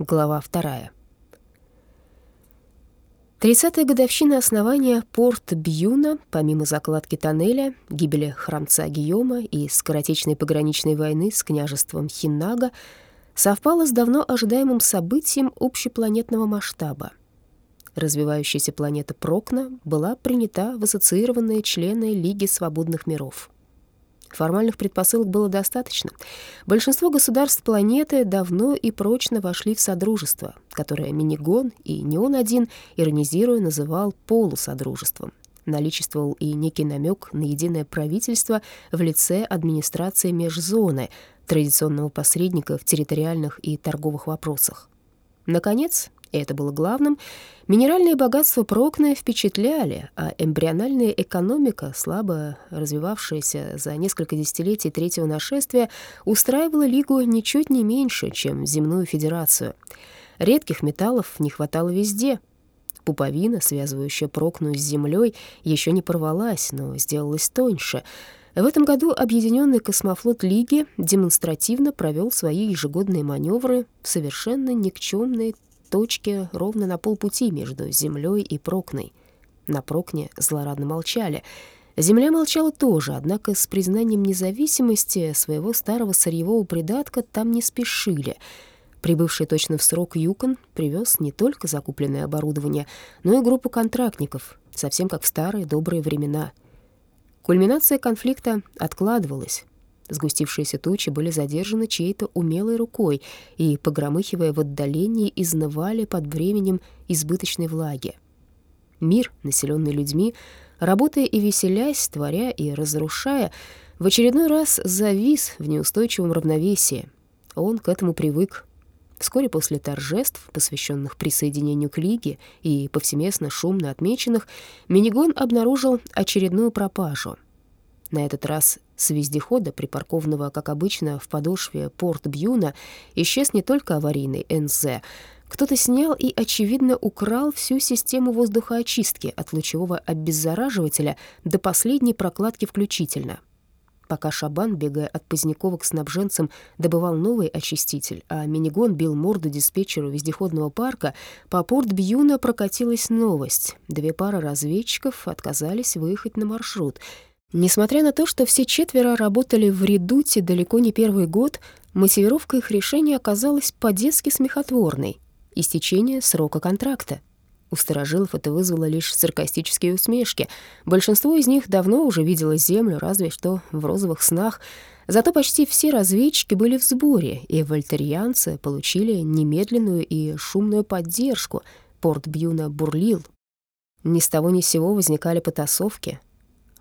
Глава вторая. Тридцатая годовщина основания порт Бьюна, помимо закладки тоннеля, гибели храмца Гийома и скоротечной пограничной войны с княжеством Хиннага, совпала с давно ожидаемым событием общепланетного масштаба. Развивающаяся планета Прокна была принята в ассоциированные члены Лиги свободных миров — Формальных предпосылок было достаточно. Большинство государств планеты давно и прочно вошли в Содружество, которое Минигон и не он один, иронизируя, называл полусодружеством. Наличествовал и некий намек на единое правительство в лице администрации межзоны, традиционного посредника в территориальных и торговых вопросах. Наконец, и это было главным, минеральные богатства Прокны впечатляли, а эмбриональная экономика, слабо развивавшаяся за несколько десятилетий третьего нашествия, устраивала Лигу ничуть не меньше, чем земную федерацию. Редких металлов не хватало везде. Пуповина, связывающая Прокну с землей, еще не порвалась, но сделалась тоньше — в этом году Объединенный космофлот Лиги демонстративно провел свои ежегодные маневры в совершенно никчемной точке ровно на полпути между землей и Прокной. На Прокне злорадно молчали. Земля молчала тоже, однако с признанием независимости своего старого сырьевого придатка там не спешили. Прибывший точно в срок Юкон привез не только закупленное оборудование, но и группу контрактников, совсем как в старые добрые времена. Кульминация конфликта откладывалась. Сгустившиеся тучи были задержаны чьей-то умелой рукой и, погромыхивая в отдалении, изнывали под временем избыточной влаги. Мир, населенный людьми, работая и веселясь, творя и разрушая, в очередной раз завис в неустойчивом равновесии. Он к этому привык. Вскоре после торжеств, посвященных присоединению к Лиге и повсеместно шумно отмеченных, Минигон обнаружил очередную пропажу — на этот раз с вездехода, припаркованного, как обычно, в подошве порт Бьюна, исчез не только аварийный НЗ. Кто-то снял и, очевидно, украл всю систему воздухоочистки от лучевого обеззараживателя до последней прокладки включительно. Пока Шабан, бегая от Позднякова к снабженцам, добывал новый очиститель, а Минигон бил морду диспетчеру вездеходного парка, по порт Бьюна прокатилась новость. Две пары разведчиков отказались выехать на маршрут — Несмотря на то, что все четверо работали в редуте далеко не первый год, мотивировка их решения оказалась по-детски смехотворной — истечение срока контракта. У старожилов это вызвало лишь саркастические усмешки. Большинство из них давно уже видело Землю, разве что в розовых снах. Зато почти все разведчики были в сборе, и вольтерьянцы получили немедленную и шумную поддержку. Порт Бьюна бурлил. Ни с того ни с сего возникали потасовки,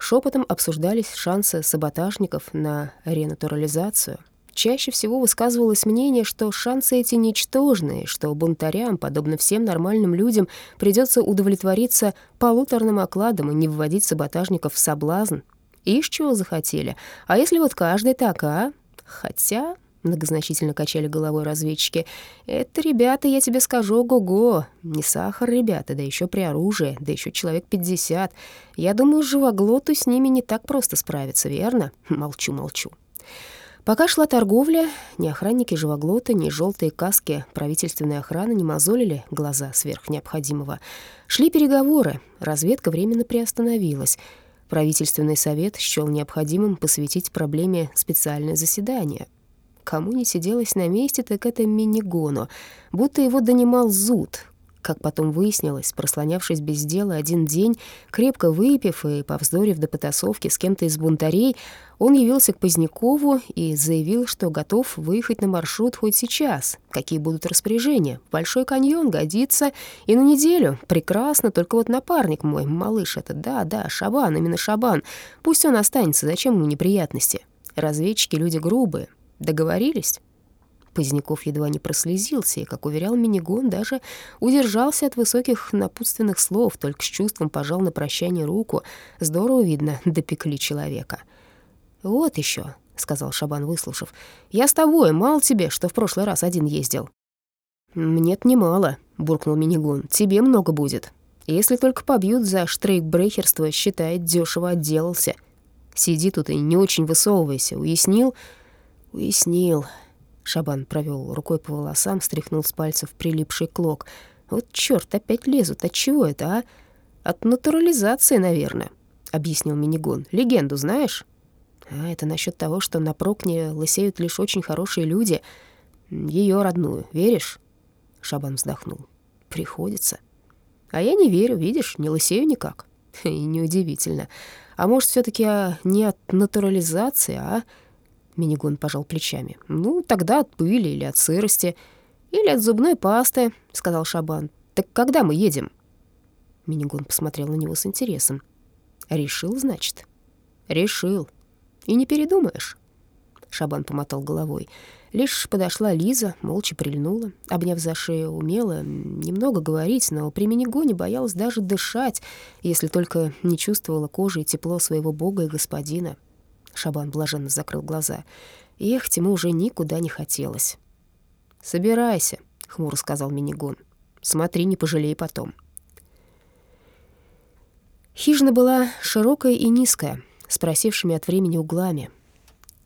Шепотом обсуждались шансы саботажников на ренатурализацию. Чаще всего высказывалось мнение, что шансы эти ничтожные, что бунтарям, подобно всем нормальным людям, придется удовлетвориться полуторным окладом и не вводить саботажников в соблазн. Ишь, чего захотели. А если вот каждый так, а? Хотя Многозначительно качали головой разведчики. «Это, ребята, я тебе скажу, ого-го. Не сахар, ребята, да еще при оружии, да еще человек пятьдесят. Я думаю, живоглоту с ними не так просто справиться, верно?» Молчу, молчу. Пока шла торговля, ни охранники живоглота, ни желтые каски правительственной охраны не мозолили глаза сверх необходимого. Шли переговоры, разведка временно приостановилась. Правительственный совет счел необходимым посвятить проблеме специальное заседание — Кому не сиделось на месте, так это Минигону, будто его донимал зуд. Как потом выяснилось, прослонявшись без дела один день, крепко выпив и повздорив до потасовки с кем-то из бунтарей, он явился к Позднякову и заявил, что готов выехать на маршрут хоть сейчас. Какие будут распоряжения? Большой каньон годится и на неделю. Прекрасно, только вот напарник мой, малыш этот, да-да, Шабан, именно Шабан. Пусть он останется, зачем ему неприятности? Разведчики — люди грубые, Договорились?» Поздняков едва не прослезился и, как уверял Минигон, даже удержался от высоких напутственных слов, только с чувством пожал на прощание руку. Здорово, видно, допекли человека. «Вот еще», — сказал Шабан, выслушав, — «я с тобой, мало тебе, что в прошлый раз один ездил». «Нет, немало», — буркнул Минигон, — «тебе много будет. Если только побьют за штрейкбрехерство, считай, дешево отделался. Сиди тут и не очень высовывайся, уяснил?» «Уяснил», Шабан провел рукой по волосам, стряхнул с пальцев прилипший клок. «Вот черт, опять лезут. От чего это, а?» «От натурализации, наверное», — объяснил Минигон. «Легенду знаешь?» «А это насчет того, что на Прокне лысеют лишь очень хорошие люди. Ее родную, веришь?» Шабан вздохнул. «Приходится». «А я не верю, видишь, не лысею никак». И неудивительно. А может, все таки а, не от натурализации, а...» Минигон пожал плечами. «Ну, тогда от пыли или от сырости, или от зубной пасты», — сказал Шабан. «Так когда мы едем?» Минигон посмотрел на него с интересом. «Решил, значит?» «Решил. И не передумаешь?» Шабан помотал головой. Лишь подошла Лиза, молча прильнула, обняв за шею, умела немного говорить, но при Минигоне боялась даже дышать, если только не чувствовала кожей тепло своего бога и господина. Шабан блаженно закрыл глаза. Ехать ему уже никуда не хотелось. «Собирайся», — хмуро сказал Минигон. «Смотри, не пожалей потом». Хижина была широкая и низкая, с просевшими от времени углами.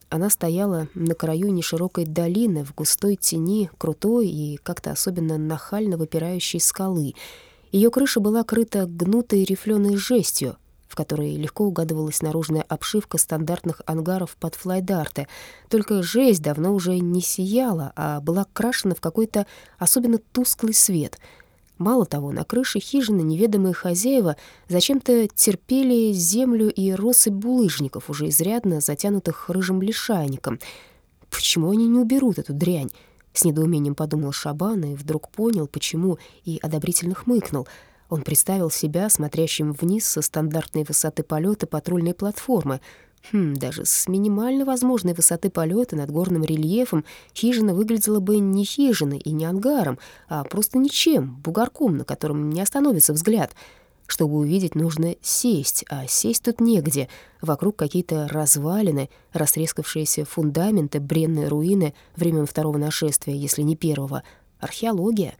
Она стояла на краю неширокой долины в густой тени крутой и как-то особенно нахально выпирающей скалы. Ее крыша была крыта гнутой рифленой жестью, в которой легко угадывалась наружная обшивка стандартных ангаров под флайдарты. Только жесть давно уже не сияла, а была крашена в какой-то особенно тусклый свет — Мало того, на крыше хижины неведомые хозяева зачем-то терпели землю и россыпь булыжников, уже изрядно затянутых рыжим лишайником. Почему они не уберут эту дрянь? С недоумением подумал Шабан и вдруг понял, почему, и одобрительно хмыкнул. Он представил себя смотрящим вниз со стандартной высоты полета патрульной платформы — Хм, даже с минимально возможной высоты полета над горным рельефом хижина выглядела бы не хижиной и не ангаром, а просто ничем, бугорком, на котором не остановится взгляд. Чтобы увидеть, нужно сесть, а сесть тут негде. Вокруг какие-то развалины, растрескавшиеся фундаменты, бренные руины времен второго нашествия, если не первого. Археология.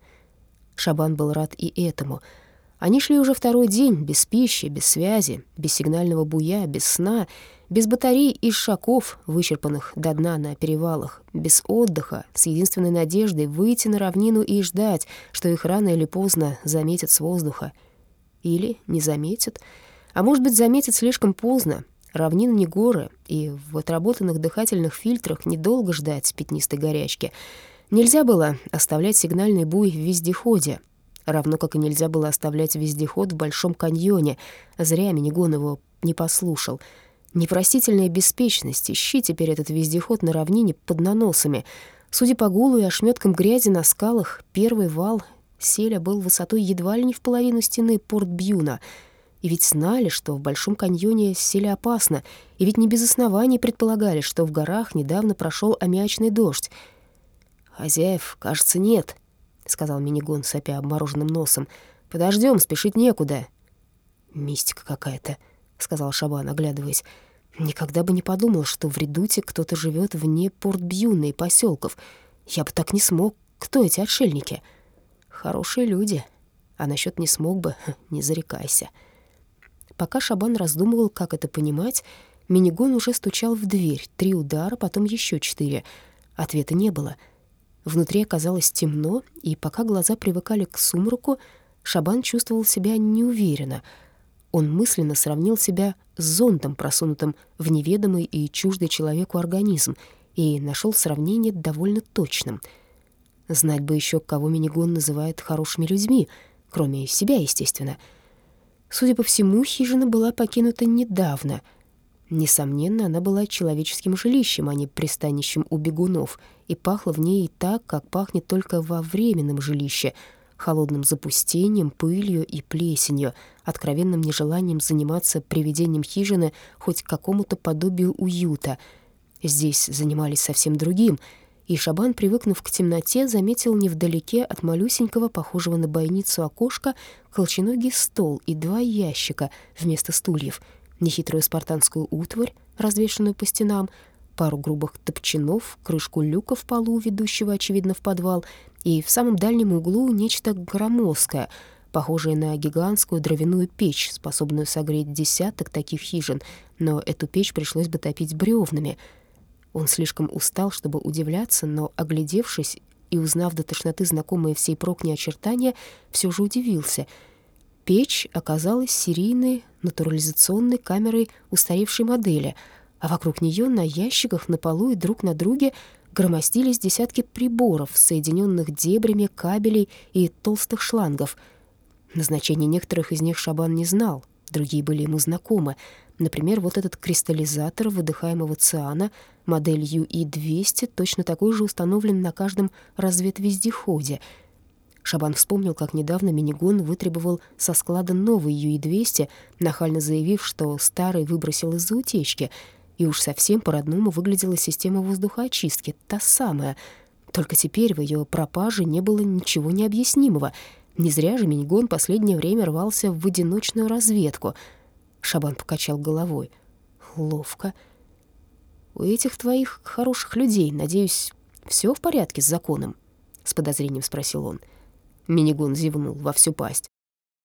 Шабан был рад и этому — они шли уже второй день, без пищи, без связи, без сигнального буя, без сна, без батарей и шаков, вычерпанных до дна на перевалах, без отдыха, с единственной надеждой выйти на равнину и ждать, что их рано или поздно заметят с воздуха. Или не заметят. А может быть, заметят слишком поздно. Равнина не горы, и в отработанных дыхательных фильтрах недолго ждать пятнистой горячки. Нельзя было оставлять сигнальный буй в вездеходе, равно как и нельзя было оставлять вездеход в Большом каньоне. Зря Минигон его не послушал. Непростительная беспечность, ищи теперь этот вездеход на равнине под наносами. Судя по гулу и ошметкам грязи на скалах, первый вал селя был высотой едва ли не в половину стены Порт-Бьюна. И ведь знали, что в Большом каньоне селе опасно, и ведь не без оснований предполагали, что в горах недавно прошел аммиачный дождь. «Хозяев, кажется, нет», — сказал Минигон, сопя обмороженным носом. Подождем, спешить некуда». «Мистика какая-то», — сказал Шабан, оглядываясь. «Никогда бы не подумал, что в Редуте кто-то живет вне Порт-Бьюна и поселков. Я бы так не смог. Кто эти отшельники?» «Хорошие люди. А насчет не смог бы, не зарекайся». Пока Шабан раздумывал, как это понимать, Минигон уже стучал в дверь. Три удара, потом еще четыре. Ответа не было — Внутри оказалось темно, и пока глаза привыкали к сумраку, Шабан чувствовал себя неуверенно. Он мысленно сравнил себя с зондом, просунутым в неведомый и чуждый человеку организм, и нашел сравнение довольно точным. Знать бы еще, кого Минигон называет хорошими людьми, кроме себя, естественно. Судя по всему, хижина была покинута недавно — Несомненно, она была человеческим жилищем, а не пристанищем у бегунов, и пахло в ней так, как пахнет только во временном жилище, холодным запустением, пылью и плесенью, откровенным нежеланием заниматься приведением хижины хоть какому-то подобию уюта. Здесь занимались совсем другим, и Шабан, привыкнув к темноте, заметил невдалеке от малюсенького, похожего на бойницу окошка, колченогий стол и два ящика вместо стульев — нехитрую спартанскую утварь, развешанную по стенам, пару грубых топчанов, крышку люка в полу, ведущего, очевидно, в подвал, и в самом дальнем углу нечто громоздкое, похожее на гигантскую дровяную печь, способную согреть десяток таких хижин, но эту печь пришлось бы топить бревнами. Он слишком устал, чтобы удивляться, но, оглядевшись и узнав до тошноты знакомые всей прокни очертания, все же удивился. Печь оказалась серийной натурализационной камерой устаревшей модели, а вокруг нее на ящиках, на полу и друг на друге громоздились десятки приборов, соединенных дебрями, кабелей и толстых шлангов. Назначение некоторых из них Шабан не знал, другие были ему знакомы. Например, вот этот кристаллизатор выдыхаемого циана, модель UE-200, точно такой же установлен на каждом разведвездеходе. Шабан вспомнил, как недавно Минигон вытребовал со склада новый UE-200, нахально заявив, что старый выбросил из-за утечки — и уж совсем по-родному выглядела система воздухоочистки, та самая. Только теперь в ее пропаже не было ничего необъяснимого. Не зря же Минигон последнее время рвался в одиночную разведку. Шабан покачал головой. Ловко. У этих твоих хороших людей, надеюсь, все в порядке с законом? С подозрением спросил он. Минигон зевнул во всю пасть.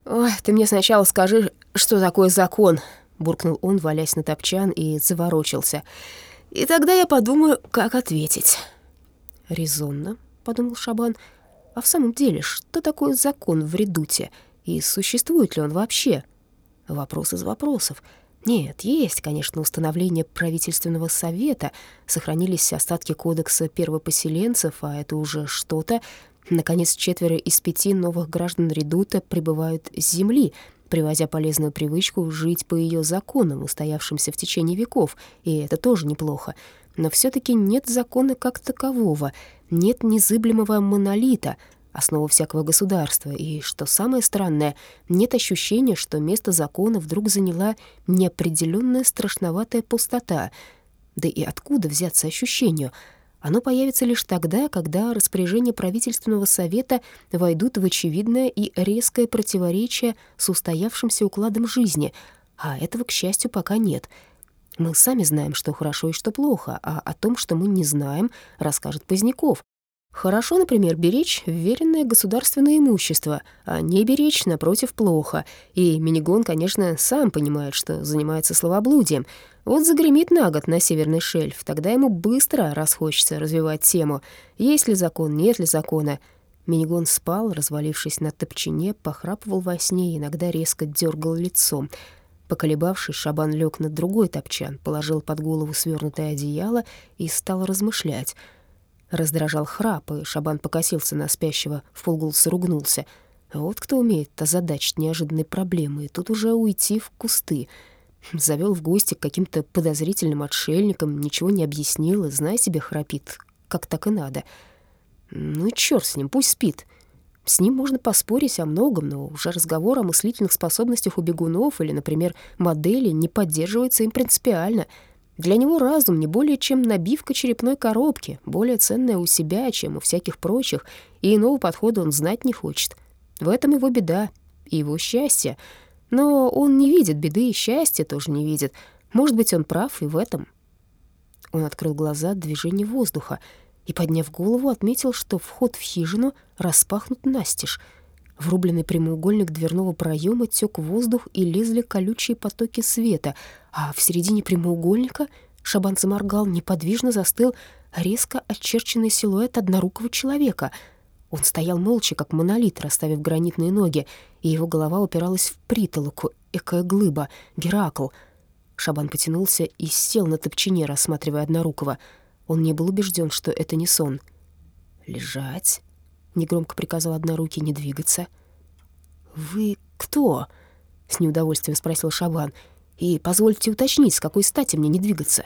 «Ой, ты мне сначала скажи, что такое закон, буркнул он, валясь на топчан, и заворочился. «И тогда я подумаю, как ответить». «Резонно», — подумал Шабан. «А в самом деле, что такое закон в редуте? И существует ли он вообще?» Вопрос из вопросов. Нет, есть, конечно, установление правительственного совета, сохранились остатки кодекса первопоселенцев, а это уже что-то. Наконец, четверо из пяти новых граждан редута прибывают с земли — привозя полезную привычку жить по ее законам, устоявшимся в течение веков, и это тоже неплохо. Но все таки нет закона как такового, нет незыблемого монолита, основы всякого государства, и, что самое странное, нет ощущения, что место закона вдруг заняла неопределенная страшноватая пустота. Да и откуда взяться ощущению — оно появится лишь тогда, когда распоряжения правительственного совета войдут в очевидное и резкое противоречие с устоявшимся укладом жизни, а этого, к счастью, пока нет. Мы сами знаем, что хорошо и что плохо, а о том, что мы не знаем, расскажет Поздняков. Хорошо, например, беречь вверенное государственное имущество, а не беречь, напротив, плохо. И Минигон, конечно, сам понимает, что занимается словоблудием. Вот загремит на год на северный шельф, тогда ему быстро расхочется развивать тему. Есть ли закон, нет ли закона. Минигон спал, развалившись на топчине, похрапывал во сне и иногда резко дергал лицом. Поколебавшись, Шабан лег на другой топчан, положил под голову свернутое одеяло и стал размышлять — Раздражал храп, и Шабан покосился на спящего, в полголоса ругнулся. Вот кто умеет озадачить неожиданные проблемы, и тут уже уйти в кусты. Завел в гости к каким-то подозрительным отшельникам, ничего не объяснил, и, знай себе, храпит, как так и надо. Ну и черт с ним, пусть спит. С ним можно поспорить о многом, но уже разговор о мыслительных способностях у бегунов или, например, модели не поддерживается им принципиально — для него разум не более чем набивка черепной коробки, более ценная у себя, чем у всяких прочих, и иного подхода он знать не хочет. В этом его беда и его счастье. Но он не видит беды и счастья тоже не видит. Может быть, он прав и в этом. Он открыл глаза от движения воздуха и, подняв голову, отметил, что вход в хижину распахнут настежь. Врубленный прямоугольник дверного проема тек воздух и лезли колючие потоки света, а в середине прямоугольника Шабан заморгал, неподвижно застыл резко очерченный силуэт однорукого человека. Он стоял молча, как монолит, расставив гранитные ноги, и его голова упиралась в притолоку, экая глыба, Геракл. Шабан потянулся и сел на топчине, рассматривая однорукого. Он не был убежден, что это не сон. «Лежать», — негромко приказал однорукий не двигаться. «Вы кто?» — с неудовольствием спросил Шабан. «И позвольте уточнить, с какой стати мне не двигаться?»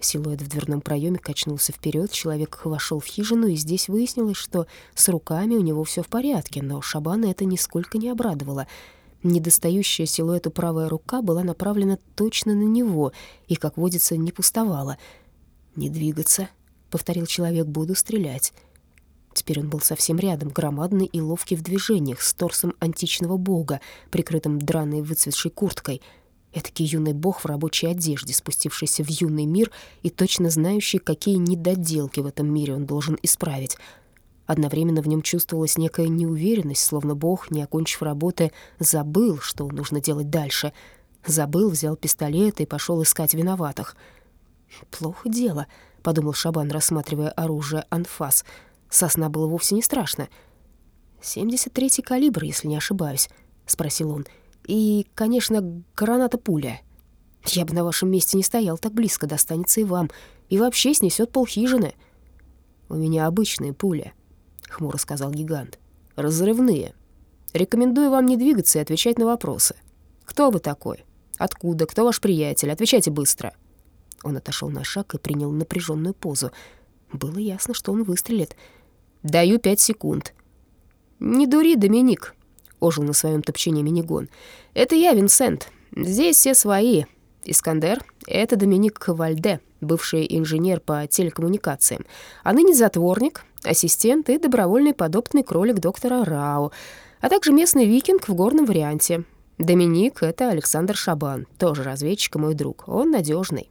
Силуэт в дверном проеме качнулся вперед, человек вошел в хижину, и здесь выяснилось, что с руками у него все в порядке, но Шабана это нисколько не обрадовало. Недостающая силуэту правая рука была направлена точно на него и, как водится, не пустовала. «Не двигаться», — повторил человек, — «буду стрелять». Теперь он был совсем рядом, громадный и ловкий в движениях, с торсом античного бога, прикрытым драной выцветшей курткой. Этакий юный бог в рабочей одежде, спустившийся в юный мир и точно знающий, какие недоделки в этом мире он должен исправить. Одновременно в нем чувствовалась некая неуверенность, словно бог, не окончив работы, забыл, что нужно делать дальше. Забыл, взял пистолет и пошел искать виноватых — «Плохо дело», — подумал Шабан, рассматривая оружие «Анфас». Сосна было вовсе не страшно. «Семьдесят третий калибр, если не ошибаюсь», — спросил он. «И, конечно, граната-пуля. Я бы на вашем месте не стоял так близко, достанется и вам. И вообще снесет полхижины». «У меня обычные пули», — хмуро сказал гигант. «Разрывные. Рекомендую вам не двигаться и отвечать на вопросы. Кто вы такой? Откуда? Кто ваш приятель? Отвечайте быстро». Он отошел на шаг и принял напряженную позу. Было ясно, что он выстрелит. «Даю пять секунд». «Не дури, Доминик», — ожил на своем топчине Минигон. «Это я, Винсент. Здесь все свои. Искандер — это Доминик Вальде, бывший инженер по телекоммуникациям, а ныне затворник, ассистент и добровольный подопытный кролик доктора Рау, а также местный викинг в горном варианте. Доминик — это Александр Шабан, тоже разведчик и мой друг. Он надежный.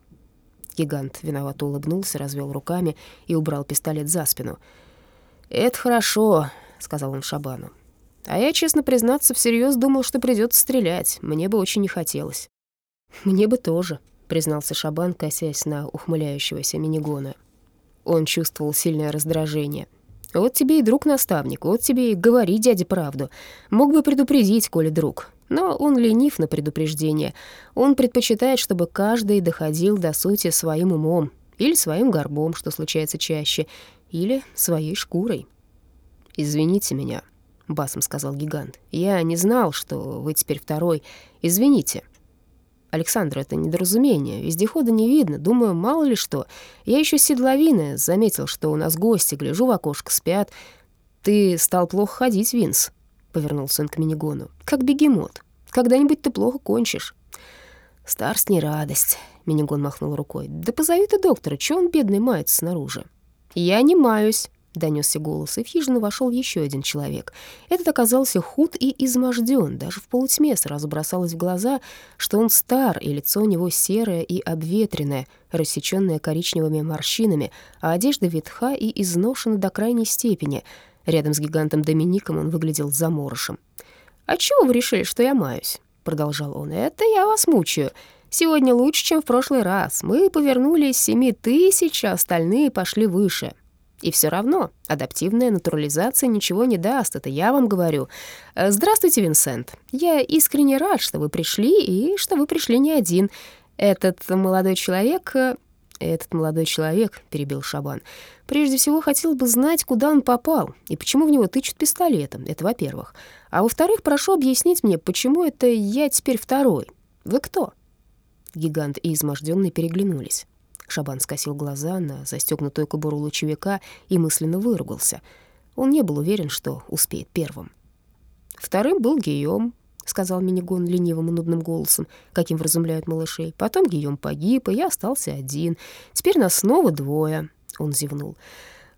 Гигант виновато улыбнулся, развел руками и убрал пистолет за спину. «Это хорошо», — сказал он Шабану. «А я, честно признаться, всерьез думал, что придется стрелять. Мне бы очень не хотелось». «Мне бы тоже», — признался Шабан, косясь на ухмыляющегося минигона. Он чувствовал сильное раздражение. «Вот тебе и друг-наставник, вот тебе и говори дяде правду. Мог бы предупредить, коли друг. Но он ленив на предупреждение. Он предпочитает, чтобы каждый доходил до сути своим умом или своим горбом, что случается чаще, или своей шкурой. «Извините меня», — басом сказал гигант. «Я не знал, что вы теперь второй. Извините». «Александр, это недоразумение. Вездехода не видно. Думаю, мало ли что. Я еще седловины. Заметил, что у нас гости. Гляжу в окошко, спят. Ты стал плохо ходить, Винс», — повернулся он к Минигону. «Как бегемот. Когда-нибудь ты плохо кончишь». «Старость не радость», — Минигон махнул рукой. «Да позови ты доктора. Чего он, бедный, мается снаружи?» «Я не маюсь», — донесся голос, и в хижину вошел еще один человек. Этот оказался худ и изможден, даже в полутьме сразу бросалось в глаза, что он стар, и лицо у него серое и обветренное, рассеченное коричневыми морщинами, а одежда ветха и изношена до крайней степени. Рядом с гигантом Домиником он выглядел заморышем. «А чего вы решили, что я маюсь?» — продолжал он. «Это я вас мучаю. Сегодня лучше, чем в прошлый раз. Мы повернулись с семи тысяч, а остальные пошли выше. И все равно адаптивная натурализация ничего не даст, это я вам говорю. Э, здравствуйте, Винсент. Я искренне рад, что вы пришли, и что вы пришли не один. Этот молодой человек... Э, этот молодой человек, перебил Шабан, прежде всего хотел бы знать, куда он попал и почему в него тычут пистолетом. Это во-первых. А во-вторых, прошу объяснить мне, почему это я теперь второй. Вы кто? Гигант и изможденный переглянулись. Шабан скосил глаза на застегнутую кобуру лучевика и мысленно выругался. Он не был уверен, что успеет первым. Вторым был Гийом, — сказал Минигон ленивым и нудным голосом, каким вразумляют малышей. Потом Гийом погиб, и я остался один. Теперь нас снова двое. Он зевнул.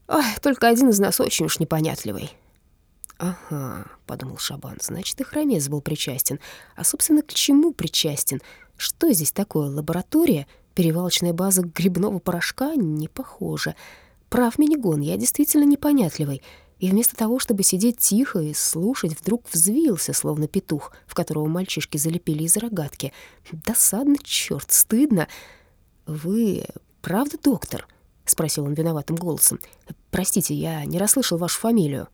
Ах, только один из нас очень уж непонятливый. «Ага», — подумал Шабан, — «значит, и Хромец был причастен. А, собственно, к чему причастен? Что здесь такое, лаборатория?» Перевалочная база грибного порошка не похожа. Прав Минигон, я действительно непонятливый. И вместо того, чтобы сидеть тихо и слушать, вдруг взвился, словно петух, в которого мальчишки залепили из рогатки. Досадно, черт, стыдно. «Вы правда доктор?» — спросил он виноватым голосом. «Простите, я не расслышал вашу фамилию».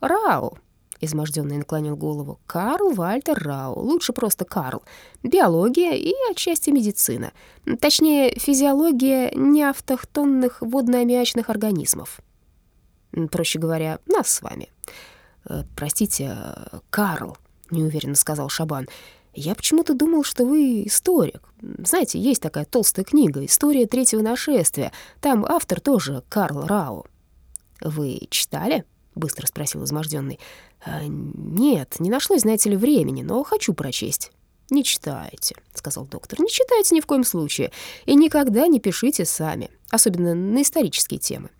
«Рау», Измождённый наклонил голову. «Карл Вальтер Рау. Лучше просто Карл. Биология и отчасти медицина. Точнее, физиология неавтохтонных водно-аммиачных организмов. Проще говоря, нас с вами». «Э, «Простите, Карл», — неуверенно сказал Шабан. «Я почему-то думал, что вы историк. Знаете, есть такая толстая книга «История третьего нашествия». Там автор тоже Карл Рау». «Вы читали?» — быстро спросил изможденный. «А, «Нет, не нашлось, знаете ли, времени, но хочу прочесть». «Не читайте», — сказал доктор, — «не читайте ни в коем случае и никогда не пишите сами, особенно на исторические темы.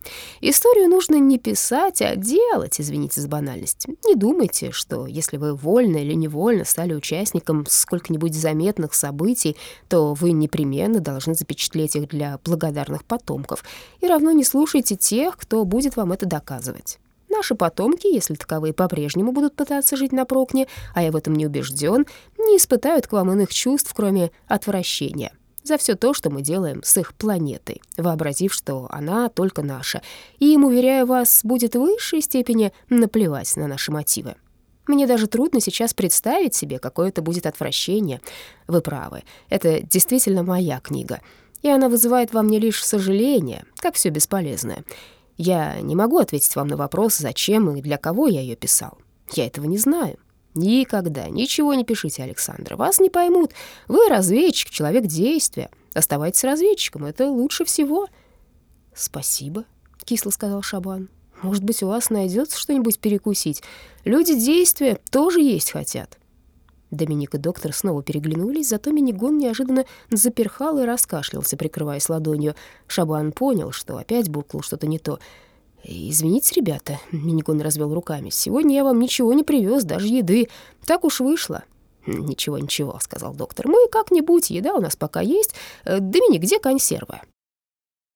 Историю нужно не писать, а делать, извините за банальность. Не думайте, что если вы вольно или невольно стали участником сколько-нибудь заметных событий, то вы непременно должны запечатлеть их для благодарных потомков, и равно не слушайте тех, кто будет вам это доказывать. Наши потомки, если таковые по-прежнему будут пытаться жить на прокне, а я в этом не убежден, не испытают к вам иных чувств, кроме отвращения. за все то, что мы делаем с их планетой, вообразив, что она только наша. И им, уверяю вас, будет в высшей степени наплевать на наши мотивы. Мне даже трудно сейчас представить себе, какое это будет отвращение. Вы правы, это действительно моя книга, и она вызывает во мне лишь сожаление, как все бесполезное. Я не могу ответить вам на вопрос, зачем и для кого я ее писал. Я этого не знаю. Никогда ничего не пишите, Александра. Вас не поймут. Вы разведчик, человек действия. Оставайтесь разведчиком, это лучше всего. Спасибо, кисло сказал Шабан. Может быть, у вас найдется что-нибудь перекусить. Люди действия тоже есть хотят. Доминик и доктор снова переглянулись, зато Минигон неожиданно заперхал и раскашлялся, прикрываясь ладонью. Шабан понял, что опять буркнул что-то не то — «Извините, ребята», — Минигон развел руками, — «сегодня я вам ничего не привез, даже еды. Так уж вышло». «Ничего, ничего», — сказал доктор. «Мы как-нибудь, еда у нас пока есть. Э, Доминик, где консервы?»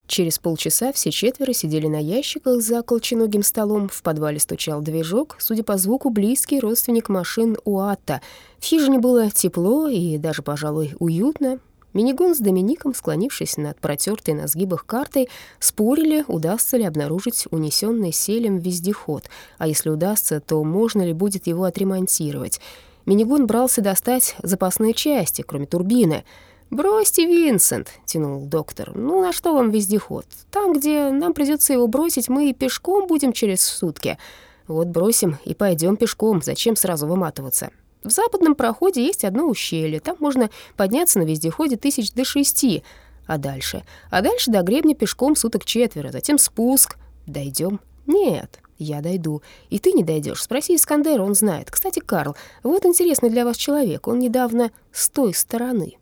Через полчаса все четверо сидели на ящиках за колченогим столом. В подвале стучал движок, судя по звуку, близкий родственник машин Уатта. В хижине было тепло и даже, пожалуй, уютно. Минигон с Домиником, склонившись над протертой на сгибах картой, спорили, удастся ли обнаружить унесенный селем вездеход, а если удастся, то можно ли будет его отремонтировать. Минигон брался достать запасные части, кроме турбины. «Бросьте, Винсент», — тянул доктор. «Ну, на что вам вездеход? Там, где нам придется его бросить, мы и пешком будем через сутки. Вот бросим и пойдем пешком. Зачем сразу выматываться? В западном проходе есть одно ущелье. Там можно подняться на вездеходе тысяч до шести. А дальше? А дальше до гребня пешком суток четверо, затем спуск. Дойдем? Нет, я дойду. И ты не дойдешь. Спроси Искандера, он знает. Кстати, Карл, вот интересный для вас человек. Он недавно с той стороны.